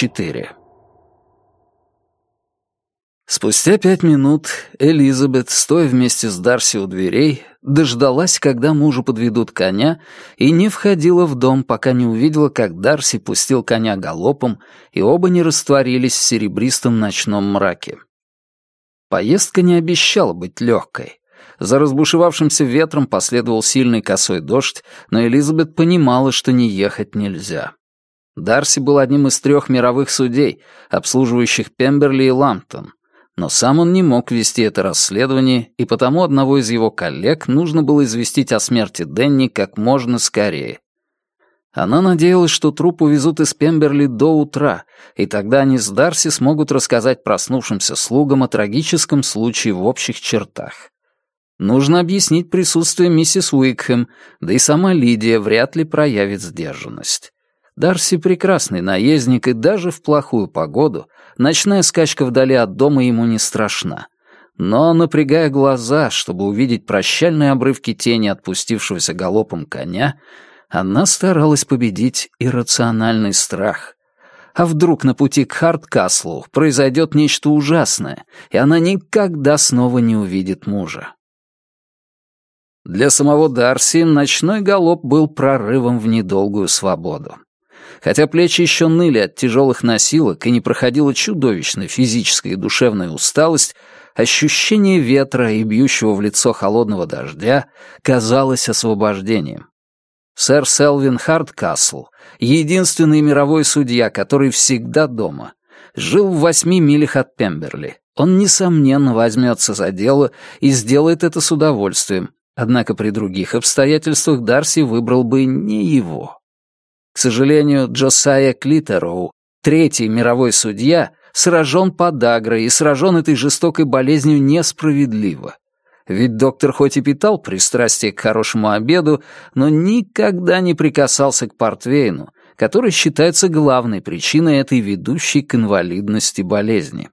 4. Спустя пять минут Элизабет, стоя вместе с Дарси у дверей, дождалась, когда мужу подведут коня, и не входила в дом, пока не увидела, как Дарси пустил коня галопом, и оба не растворились в серебристом ночном мраке. Поездка не обещала быть легкой. За разбушевавшимся ветром последовал сильный косой дождь, но Элизабет понимала, что не ехать нельзя. Дарси был одним из трех мировых судей, обслуживающих Пемберли и Ламптон. Но сам он не мог вести это расследование, и потому одного из его коллег нужно было известить о смерти Денни как можно скорее. Она надеялась, что труп увезут из Пемберли до утра, и тогда они с Дарси смогут рассказать проснувшимся слугам о трагическом случае в общих чертах. Нужно объяснить присутствие миссис Уикхэм, да и сама Лидия вряд ли проявит сдержанность. Дарси прекрасный наездник и даже в плохую погоду — Ночная скачка вдали от дома ему не страшна. Но, напрягая глаза, чтобы увидеть прощальные обрывки тени отпустившегося галопом коня, она старалась победить иррациональный страх. А вдруг на пути к Харткаслу произойдет нечто ужасное, и она никогда снова не увидит мужа. Для самого Дарси ночной галоп был прорывом в недолгую свободу. Хотя плечи еще ныли от тяжелых носилок и не проходила чудовищная физическая и душевная усталость, ощущение ветра и бьющего в лицо холодного дождя казалось освобождением. Сэр Селвин Харткасл, единственный мировой судья, который всегда дома, жил в восьми милях от Пемберли. Он, несомненно, возьмется за дело и сделает это с удовольствием, однако при других обстоятельствах Дарси выбрал бы не его сожалению, Джосайя Клитероу, третий мировой судья, сражен подагрой и сражен этой жестокой болезнью несправедливо. Ведь доктор хоть и питал пристрастие к хорошему обеду, но никогда не прикасался к портвейну, который считается главной причиной этой ведущей к инвалидности болезни.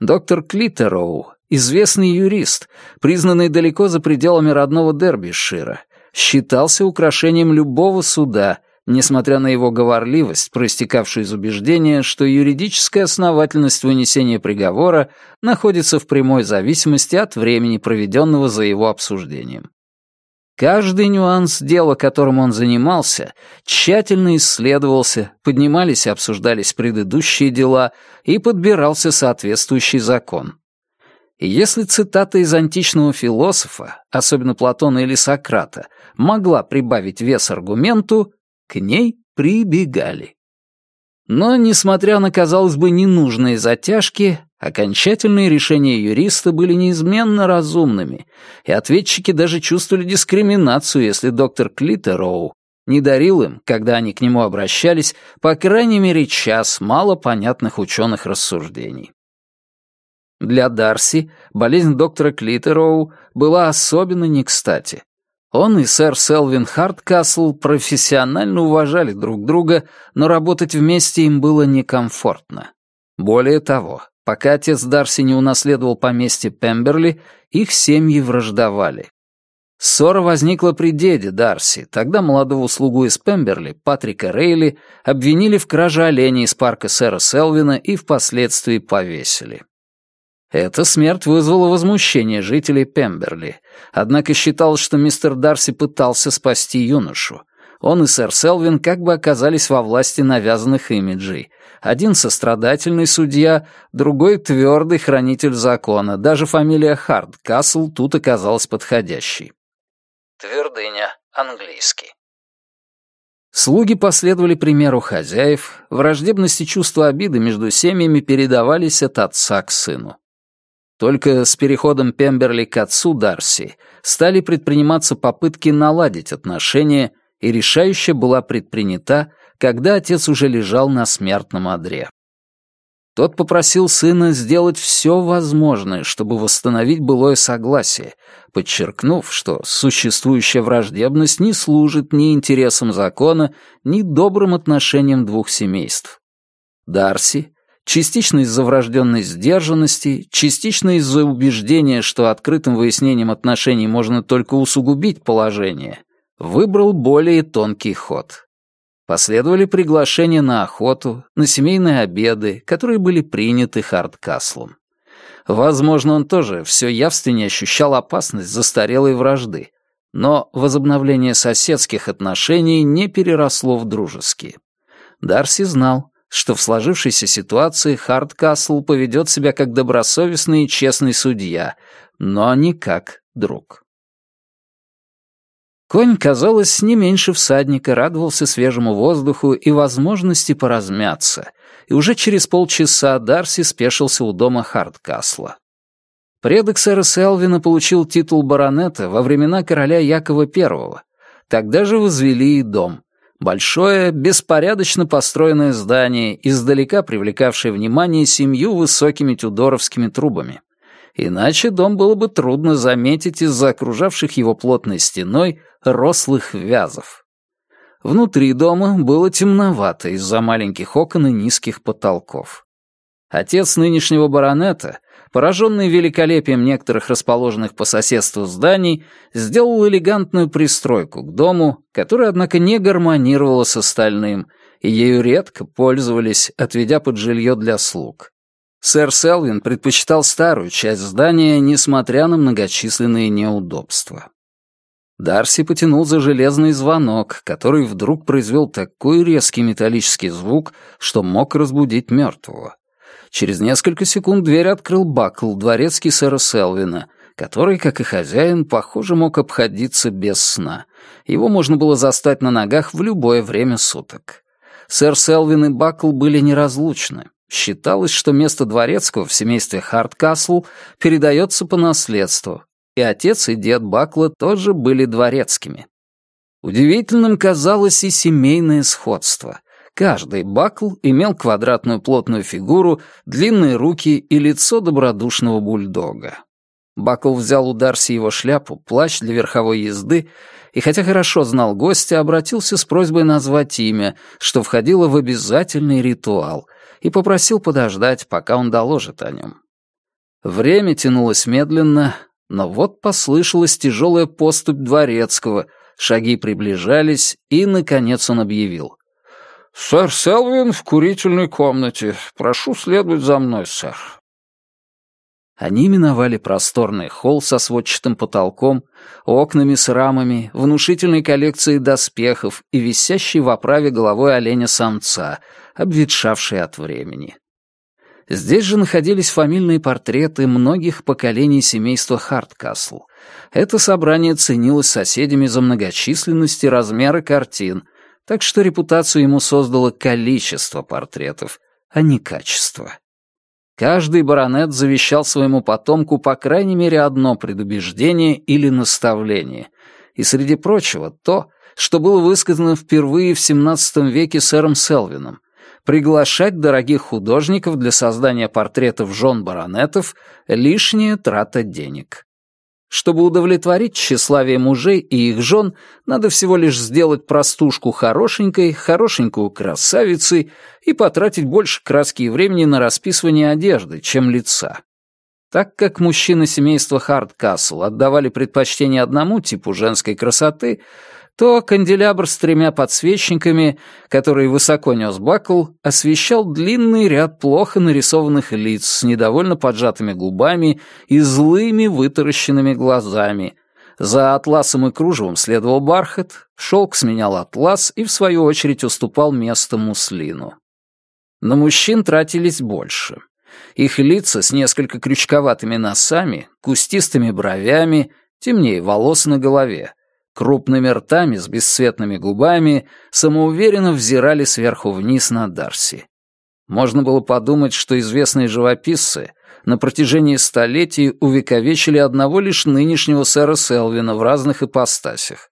Доктор Клитероу, известный юрист, признанный далеко за пределами родного Дербишира, считался украшением любого суда несмотря на его говорливость, проистекавшую из убеждения, что юридическая основательность вынесения приговора находится в прямой зависимости от времени, проведенного за его обсуждением. Каждый нюанс дела, которым он занимался, тщательно исследовался, поднимались и обсуждались предыдущие дела и подбирался соответствующий закон. И если цитата из античного философа, особенно Платона или Сократа, могла прибавить вес аргументу, к ней прибегали. Но, несмотря на, казалось бы, ненужные затяжки, окончательные решения юриста были неизменно разумными, и ответчики даже чувствовали дискриминацию, если доктор Клитероу не дарил им, когда они к нему обращались, по крайней мере, час мало понятных ученых рассуждений. Для Дарси болезнь доктора Клитероу была особенно не кстати. Он и сэр Селвин Харткасл профессионально уважали друг друга, но работать вместе им было некомфортно. Более того, пока отец Дарси не унаследовал поместье Пемберли, их семьи враждовали. Ссора возникла при деде Дарси. Тогда молодого слугу из Пемберли, Патрика Рейли, обвинили в краже оленей из парка сэра Селвина и впоследствии повесили. Эта смерть вызвала возмущение жителей Пемберли. Однако считалось, что мистер Дарси пытался спасти юношу. Он и сэр Селвин как бы оказались во власти навязанных имиджей. Один сострадательный судья, другой твердый хранитель закона. Даже фамилия Хардкасл тут оказалась подходящей. Твердыня, английский. Слуги последовали примеру хозяев, враждебности чувства обиды между семьями передавались от отца к сыну. Только с переходом Пемберли к отцу Дарси стали предприниматься попытки наладить отношения, и решающая была предпринята, когда отец уже лежал на смертном одре. Тот попросил сына сделать все возможное, чтобы восстановить былое согласие, подчеркнув, что существующая враждебность не служит ни интересам закона, ни добрым отношениям двух семейств. Дарси, частично из-за врожденной сдержанности, частично из-за убеждения, что открытым выяснением отношений можно только усугубить положение, выбрал более тонкий ход. Последовали приглашения на охоту, на семейные обеды, которые были приняты Хардкаслом. Возможно, он тоже все явственнее ощущал опасность застарелой вражды, но возобновление соседских отношений не переросло в дружеские. Дарси знал, что в сложившейся ситуации Хардкасл поведет себя как добросовестный и честный судья, но не как друг. Конь, казалось, не меньше всадника радовался свежему воздуху и возможности поразмяться, и уже через полчаса Дарси спешился у дома Хардкасла. Предок сэра Селвина получил титул баронета во времена короля Якова I. Тогда же возвели и дом — Большое, беспорядочно построенное здание, издалека привлекавшее внимание семью высокими тюдоровскими трубами. Иначе дом было бы трудно заметить из-за окружавших его плотной стеной рослых вязов. Внутри дома было темновато из-за маленьких окон и низких потолков. Отец нынешнего баронета, пораженный великолепием некоторых расположенных по соседству зданий, сделал элегантную пристройку к дому, которая, однако, не гармонировала с остальным, и ею редко пользовались, отведя под жилье для слуг. Сэр Селвин предпочитал старую часть здания, несмотря на многочисленные неудобства. Дарси потянул за железный звонок, который вдруг произвел такой резкий металлический звук, что мог разбудить мертвого. Через несколько секунд дверь открыл Бакл, дворецкий сэра Селвина, который, как и хозяин, похоже, мог обходиться без сна. Его можно было застать на ногах в любое время суток. Сэр Селвин и Бакл были неразлучны. Считалось, что место дворецкого в семействе Харткасл передается по наследству, и отец и дед Бакла тоже были дворецкими. Удивительным казалось и семейное сходство. Каждый бакл имел квадратную плотную фигуру, длинные руки и лицо добродушного бульдога. Бакл взял у Дарси его шляпу, плащ для верховой езды, и хотя хорошо знал гостя, обратился с просьбой назвать имя, что входило в обязательный ритуал, и попросил подождать, пока он доложит о нем. Время тянулось медленно, но вот послышалась тяжелая поступь дворецкого, шаги приближались, и, наконец, он объявил. «Сэр Селвин в курительной комнате. Прошу следовать за мной, сэр». Они миновали просторный холл со сводчатым потолком, окнами с рамами, внушительной коллекцией доспехов и висящей в оправе головой оленя-самца, обветшавшей от времени. Здесь же находились фамильные портреты многих поколений семейства Харткасл. Это собрание ценилось соседями за многочисленность и размеры картин — так что репутацию ему создало количество портретов, а не качество. Каждый баронет завещал своему потомку по крайней мере одно предубеждение или наставление, и среди прочего то, что было высказано впервые в XVII веке сэром Селвином, приглашать дорогих художников для создания портретов жен баронетов — лишняя трата денег. Чтобы удовлетворить тщеславие мужей и их жен, надо всего лишь сделать простушку хорошенькой, хорошенькую красавицей и потратить больше краски и времени на расписывание одежды, чем лица. Так как мужчины семейства Хардкасл отдавали предпочтение одному типу женской красоты — то канделябр с тремя подсвечниками, который высоко нес бакл, освещал длинный ряд плохо нарисованных лиц с недовольно поджатыми губами и злыми вытаращенными глазами. За атласом и кружевом следовал бархат, шелк сменял атлас и, в свою очередь, уступал место муслину. На мужчин тратились больше. Их лица с несколько крючковатыми носами, кустистыми бровями, темнее волос на голове — крупными ртами с бесцветными губами, самоуверенно взирали сверху вниз на Дарси. Можно было подумать, что известные живописцы на протяжении столетий увековечили одного лишь нынешнего сэра Селвина в разных ипостасях.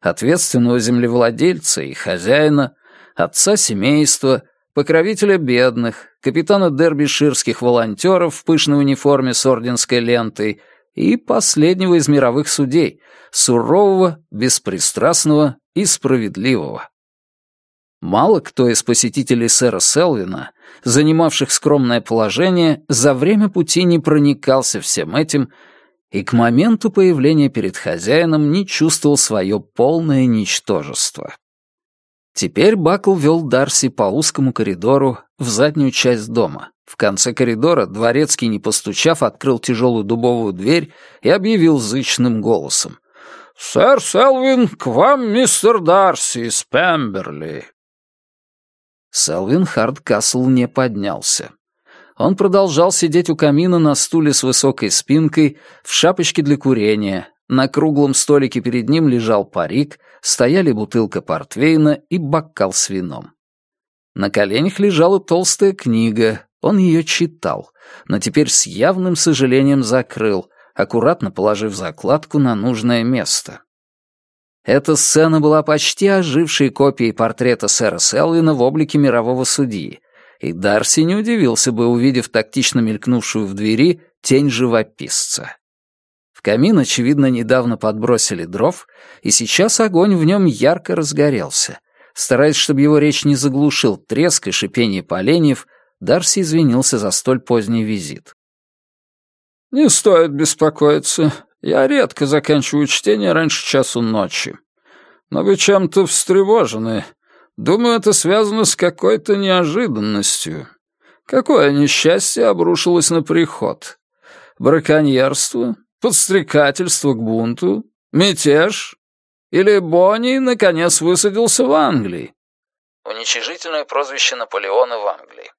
Ответственного землевладельца и хозяина, отца семейства, покровителя бедных, капитана дербиширских волонтеров в пышной униформе с орденской лентой — и последнего из мировых судей, сурового, беспристрастного и справедливого. Мало кто из посетителей сэра Селвина, занимавших скромное положение, за время пути не проникался всем этим и к моменту появления перед хозяином не чувствовал свое полное ничтожество. Теперь Бакл вел Дарси по узкому коридору в заднюю часть дома. В конце коридора дворецкий, не постучав, открыл тяжелую дубовую дверь и объявил зычным голосом. «Сэр Селвин, к вам мистер Дарси из Пемберли!» Селвин Хардкасл не поднялся. Он продолжал сидеть у камина на стуле с высокой спинкой, в шапочке для курения, на круглом столике перед ним лежал парик, стояли бутылка портвейна и бокал с вином. На коленях лежала толстая книга, он ее читал, но теперь с явным сожалением закрыл, аккуратно положив закладку на нужное место. Эта сцена была почти ожившей копией портрета сэра Селвина в облике мирового судьи, и Дарси не удивился бы, увидев тактично мелькнувшую в двери тень живописца. Камин, очевидно, недавно подбросили дров, и сейчас огонь в нем ярко разгорелся. Стараясь, чтобы его речь не заглушил треск и шипение поленьев, Дарси извинился за столь поздний визит. «Не стоит беспокоиться. Я редко заканчиваю чтение раньше часу ночи. Но вы чем-то встревожены. Думаю, это связано с какой-то неожиданностью. Какое несчастье обрушилось на приход? Браконьерство? подстрекательство к бунту, мятеж, или Бонни наконец высадился в Англии. Уничижительное прозвище Наполеона в Англии.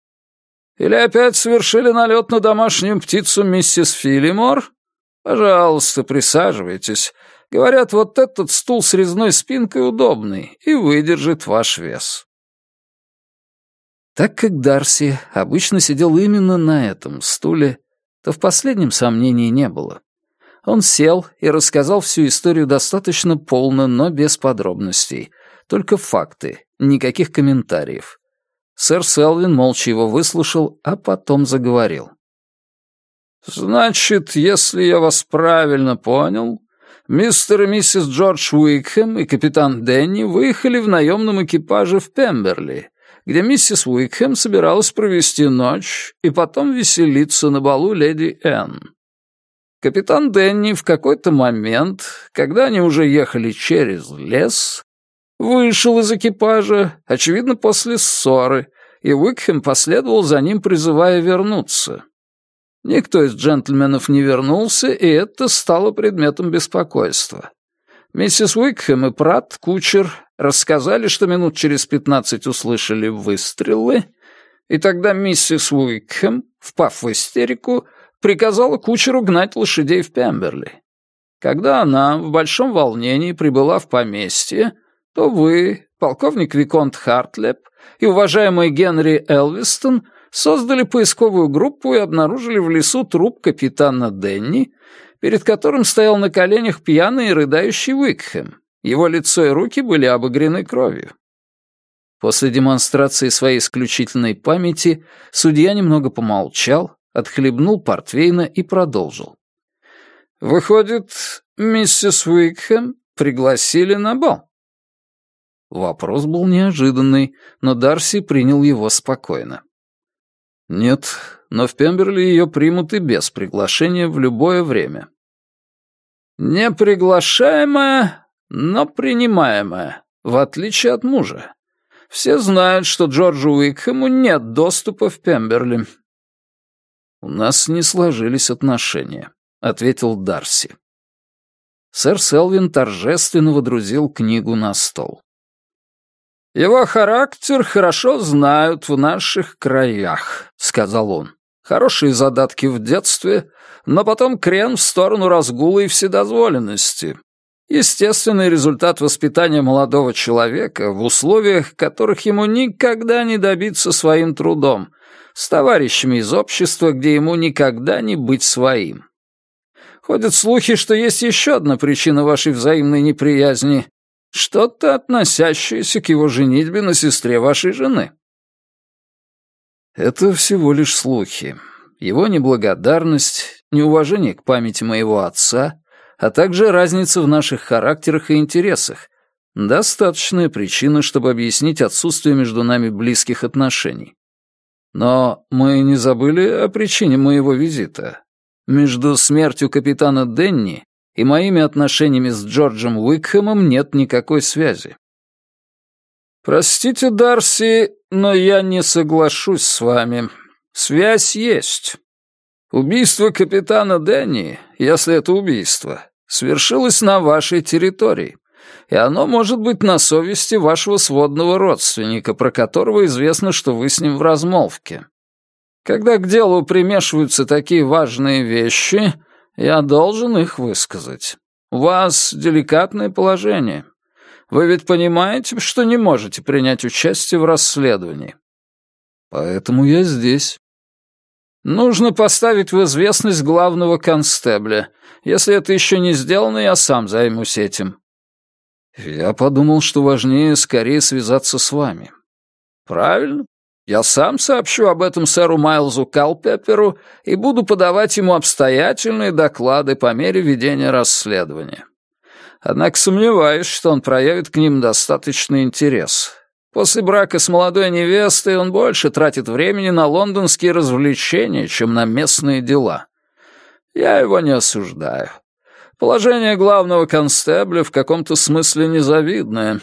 Или опять совершили налет на домашнюю птицу миссис Филимор? Пожалуйста, присаживайтесь. Говорят, вот этот стул с резной спинкой удобный и выдержит ваш вес. Так как Дарси обычно сидел именно на этом стуле, то в последнем сомнений не было. Он сел и рассказал всю историю достаточно полно, но без подробностей. Только факты, никаких комментариев. Сэр Селвин молча его выслушал, а потом заговорил. «Значит, если я вас правильно понял, мистер и миссис Джордж Уикхэм и капитан Дэнни выехали в наемном экипаже в Пемберли, где миссис Уикхэм собиралась провести ночь и потом веселиться на балу леди Энн. Капитан Дэнни в какой-то момент, когда они уже ехали через лес, вышел из экипажа, очевидно, после ссоры, и Уикхем последовал за ним, призывая вернуться. Никто из джентльменов не вернулся, и это стало предметом беспокойства. Миссис Уикхем и Пратт, кучер, рассказали, что минут через пятнадцать услышали выстрелы, и тогда миссис Уикхем впав в истерику, приказала кучеру гнать лошадей в Пемберли. Когда она в большом волнении прибыла в поместье, то вы, полковник Виконт Хартлеп и уважаемый Генри Элвистон создали поисковую группу и обнаружили в лесу труп капитана Денни, перед которым стоял на коленях пьяный и рыдающий Уикхэм. Его лицо и руки были обогрены кровью. После демонстрации своей исключительной памяти судья немного помолчал, отхлебнул портвейна и продолжил. «Выходит, миссис Уикхэм пригласили на бал?» Вопрос был неожиданный, но Дарси принял его спокойно. «Нет, но в Пемберли ее примут и без приглашения в любое время». «Неприглашаемая, но принимаемая, в отличие от мужа. Все знают, что Джорджу Уикхэму нет доступа в Пемберли, у нас не сложились отношения», — ответил Дарси. Сэр Селвин торжественно водрузил книгу на стол. «Его характер хорошо знают в наших краях», — сказал он. «Хорошие задатки в детстве, но потом крен в сторону разгула и вседозволенности. Естественный результат воспитания молодого человека в условиях, которых ему никогда не добиться своим трудом — с товарищами из общества, где ему никогда не быть своим. Ходят слухи, что есть еще одна причина вашей взаимной неприязни. Что-то, относящееся к его женитьбе на сестре вашей жены. Это всего лишь слухи. Его неблагодарность, неуважение к памяти моего отца, а также разница в наших характерах и интересах. Достаточная причина, чтобы объяснить отсутствие между нами близких отношений. Но мы не забыли о причине моего визита. Между смертью капитана Денни и моими отношениями с Джорджем Уикхэмом нет никакой связи. Простите, Дарси, но я не соглашусь с вами. Связь есть. Убийство капитана Денни, если это убийство, свершилось на вашей территории и оно может быть на совести вашего сводного родственника, про которого известно, что вы с ним в размолвке. Когда к делу примешиваются такие важные вещи, я должен их высказать. У вас деликатное положение. Вы ведь понимаете, что не можете принять участие в расследовании. Поэтому я здесь. Нужно поставить в известность главного констебля. Если это еще не сделано, я сам займусь этим. Я подумал, что важнее скорее связаться с вами. Правильно. Я сам сообщу об этом сэру Майлзу Калпепперу и буду подавать ему обстоятельные доклады по мере ведения расследования. Однако сомневаюсь, что он проявит к ним достаточный интерес. После брака с молодой невестой он больше тратит времени на лондонские развлечения, чем на местные дела. Я его не осуждаю. Положение главного констебля в каком-то смысле незавидное.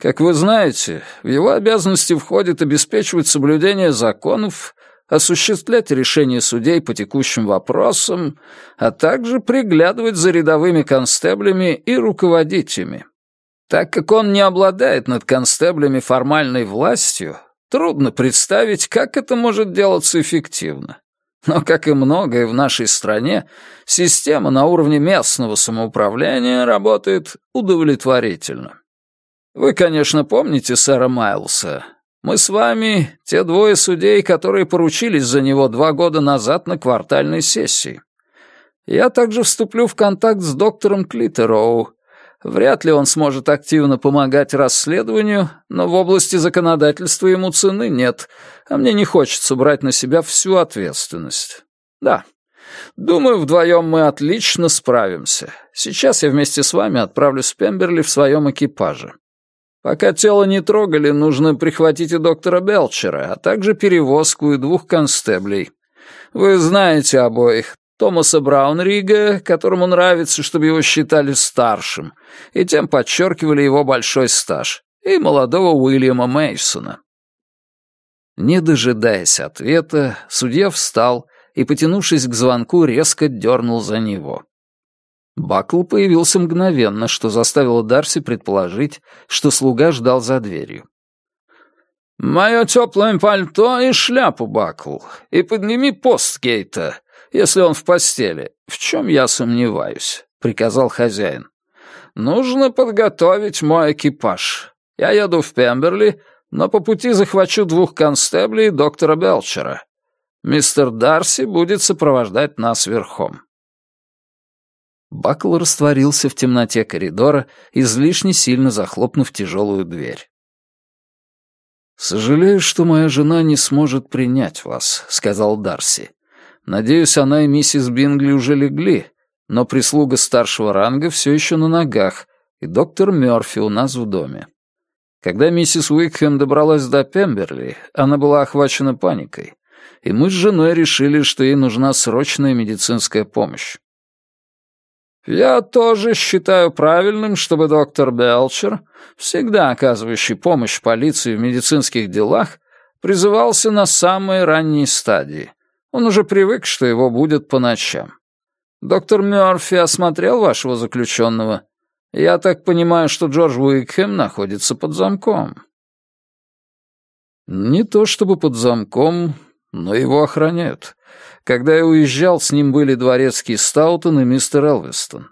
Как вы знаете, в его обязанности входит обеспечивать соблюдение законов, осуществлять решения судей по текущим вопросам, а также приглядывать за рядовыми констеблями и руководителями. Так как он не обладает над констеблями формальной властью, трудно представить, как это может делаться эффективно. Но, как и многое в нашей стране, система на уровне местного самоуправления работает удовлетворительно. Вы, конечно, помните сэра Майлса. Мы с вами те двое судей, которые поручились за него два года назад на квартальной сессии. Я также вступлю в контакт с доктором Клитероу, Вряд ли он сможет активно помогать расследованию, но в области законодательства ему цены нет, а мне не хочется брать на себя всю ответственность. Да, думаю, вдвоем мы отлично справимся. Сейчас я вместе с вами отправлюсь в Пемберли в своем экипаже. Пока тело не трогали, нужно прихватить и доктора Белчера, а также перевозку и двух констеблей. Вы знаете обоих, Томаса Браунрига, которому нравится, чтобы его считали старшим, и тем подчеркивали его большой стаж, и молодого Уильяма Мейсона. Не дожидаясь ответа, судья встал и, потянувшись к звонку, резко дернул за него. Бакл появился мгновенно, что заставило Дарси предположить, что слуга ждал за дверью. «Мое теплое пальто и шляпу, Бакл, и подними пост Гейта если он в постели, в чем я сомневаюсь», — приказал хозяин. «Нужно подготовить мой экипаж. Я еду в Пемберли, но по пути захвачу двух констеблей и доктора Белчера. Мистер Дарси будет сопровождать нас верхом». Бакл растворился в темноте коридора, излишне сильно захлопнув тяжелую дверь. «Сожалею, что моя жена не сможет принять вас», — сказал Дарси. Надеюсь, она и миссис Бингли уже легли, но прислуга старшего ранга все еще на ногах, и доктор Мёрфи у нас в доме. Когда миссис Уикхэм добралась до Пемберли, она была охвачена паникой, и мы с женой решили, что ей нужна срочная медицинская помощь. «Я тоже считаю правильным, чтобы доктор Белчер, всегда оказывающий помощь полиции в медицинских делах, призывался на самой ранней стадии», он уже привык, что его будет по ночам. Доктор Мёрфи осмотрел вашего заключенного. Я так понимаю, что Джордж Уикхэм находится под замком. Не то чтобы под замком, но его охраняют. Когда я уезжал, с ним были дворецкий Стаутон и мистер Элвестон.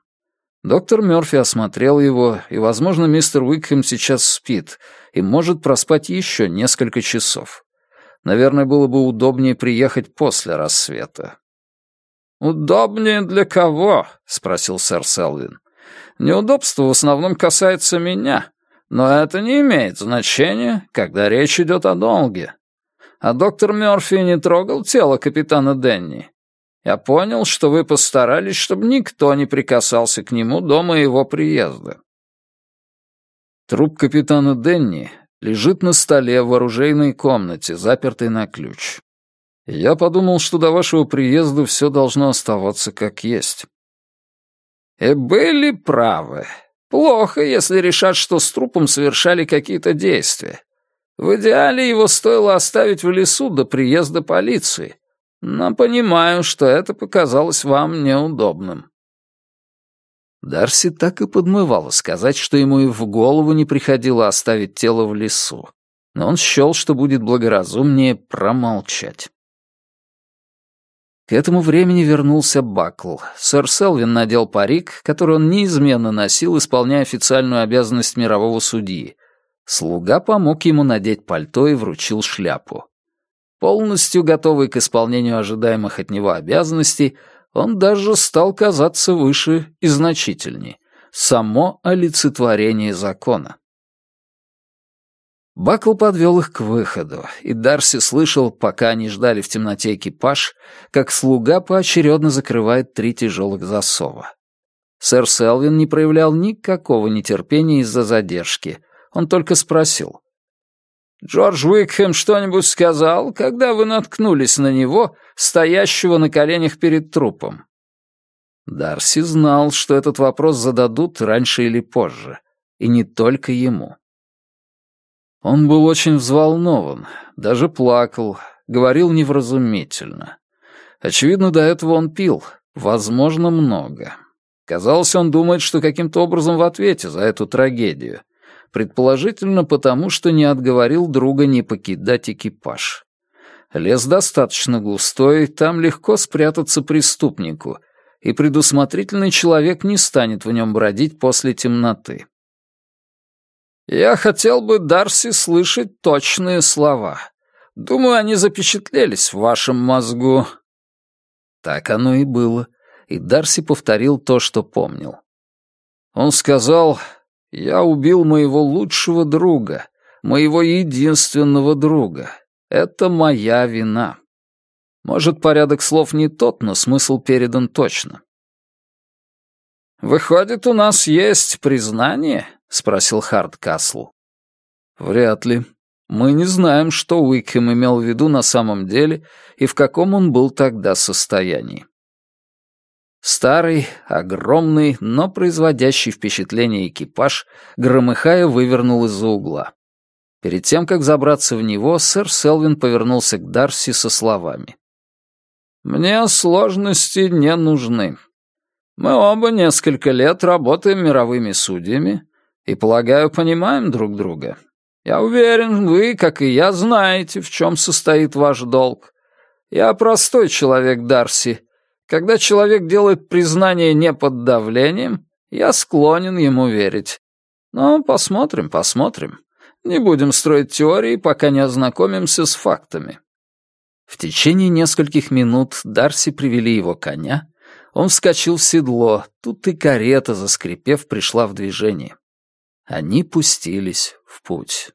Доктор Мёрфи осмотрел его, и, возможно, мистер Уикхэм сейчас спит и может проспать еще несколько часов. Наверное, было бы удобнее приехать после рассвета». «Удобнее для кого?» — спросил сэр Селвин. «Неудобство в основном касается меня, но это не имеет значения, когда речь идет о долге. А доктор Мёрфи не трогал тело капитана Денни. Я понял, что вы постарались, чтобы никто не прикасался к нему до моего приезда». Труп капитана Денни лежит на столе в оружейной комнате, запертой на ключ. Я подумал, что до вашего приезда все должно оставаться как есть. И были правы. Плохо, если решат, что с трупом совершали какие-то действия. В идеале его стоило оставить в лесу до приезда полиции. Но понимаю, что это показалось вам неудобным. Дарси так и подмывало сказать, что ему и в голову не приходило оставить тело в лесу, но он счел, что будет благоразумнее промолчать. К этому времени вернулся Бакл. Сэр Селвин надел парик, который он неизменно носил, исполняя официальную обязанность мирового судьи. Слуга помог ему надеть пальто и вручил шляпу. Полностью готовый к исполнению ожидаемых от него обязанностей, он даже стал казаться выше и значительнее. Само олицетворение закона. Бакл подвел их к выходу, и Дарси слышал, пока они ждали в темноте экипаж, как слуга поочередно закрывает три тяжелых засова. Сэр Селвин не проявлял никакого нетерпения из-за задержки. Он только спросил. Джордж Уикхэм что-нибудь сказал, когда вы наткнулись на него, стоящего на коленях перед трупом?» Дарси знал, что этот вопрос зададут раньше или позже, и не только ему. Он был очень взволнован, даже плакал, говорил невразумительно. Очевидно, до этого он пил, возможно, много. Казалось, он думает, что каким-то образом в ответе за эту трагедию, предположительно потому, что не отговорил друга не покидать экипаж. Лес достаточно густой, там легко спрятаться преступнику, и предусмотрительный человек не станет в нем бродить после темноты. Я хотел бы, Дарси, слышать точные слова. Думаю, они запечатлелись в вашем мозгу. Так оно и было, и Дарси повторил то, что помнил. Он сказал, я убил моего лучшего друга, моего единственного друга. Это моя вина. Может, порядок слов не тот, но смысл передан точно. «Выходит, у нас есть признание?» — спросил Хард Каслу. «Вряд ли. Мы не знаем, что Уикхэм имел в виду на самом деле и в каком он был тогда состоянии. Старый, огромный, но производящий впечатление экипаж, громыхая, вывернул из-за угла. Перед тем, как забраться в него, сэр Селвин повернулся к Дарси со словами. «Мне сложности не нужны. Мы оба несколько лет работаем мировыми судьями и, полагаю, понимаем друг друга. Я уверен, вы, как и я, знаете, в чем состоит ваш долг. Я простой человек, Дарси» Когда человек делает признание не под давлением, я склонен ему верить. Но посмотрим, посмотрим. Не будем строить теории, пока не ознакомимся с фактами». В течение нескольких минут Дарси привели его коня. Он вскочил в седло, тут и карета, заскрипев, пришла в движение. Они пустились в путь.